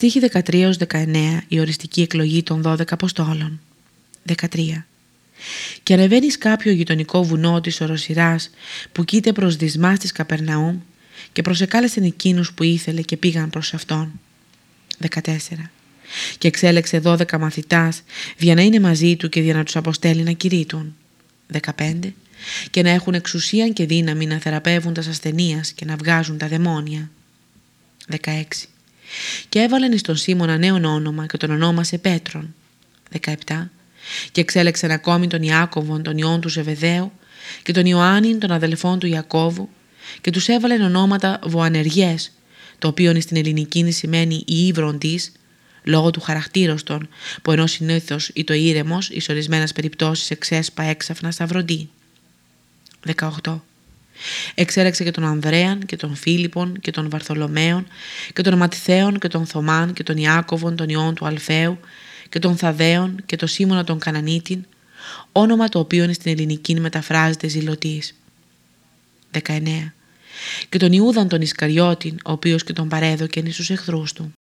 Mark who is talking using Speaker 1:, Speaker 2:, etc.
Speaker 1: Στίχη 13-19 η οριστική εκλογή των 12 Αποστόλων. 13. Και ανεβαίνεις κάποιο γειτονικό βουνό της οροσυράς που κοίται προς δυσμάς της Καπερναούμ και προσεκάλεσε εκείνους που ήθελε και πήγαν προς αυτόν. 14. Και εξέλεξε 12 μαθητάς για να είναι μαζί του και για να τους αποστέλει να κηρύττουν. 15. Και να έχουν εξουσία και δύναμη να θεραπεύουν τας ασθενείας και να βγάζουν τα δαιμόνια. 16. Και έβαλεν εις τον Σίμωνα νέον όνομα και τον ονόμασε Πέτρον. 17. Και εξέλεξαν ακόμη τον Ιάκωβον τον ιόν τους Ζεβεδαίου και τον Ιωάννην των αδελφών του Ιακώβου και τους έβαλεν ονόματα βοανεργές, το οποίο στην ελληνική σημαίνει η ύβρον της, λόγω του χαρακτήρος των, που ενώ συνήθως ή το ήρεμος, εις ορισμένες περιπτώσεις εξέσπα έξαφνα σταυροντή. 18. Εξέρεξε και τον Ανδρέαν και τον Φίλιππον και τον Βαρθολομαίον και τον Ματθαίον και τον Θωμάν και τον Ιάκωβον τον Ιών του Αλφαίου και τον Θαδέον και τον Σίμωνα τον Κανανίτην, όνομα το οποίο στην ελληνική μεταφράζεται ζηλωτής. 19. Και τον Ιούδαν τον Ισκαριώτην, ο οποίος και τον παρέδοκεν εις τους εχθρούς του.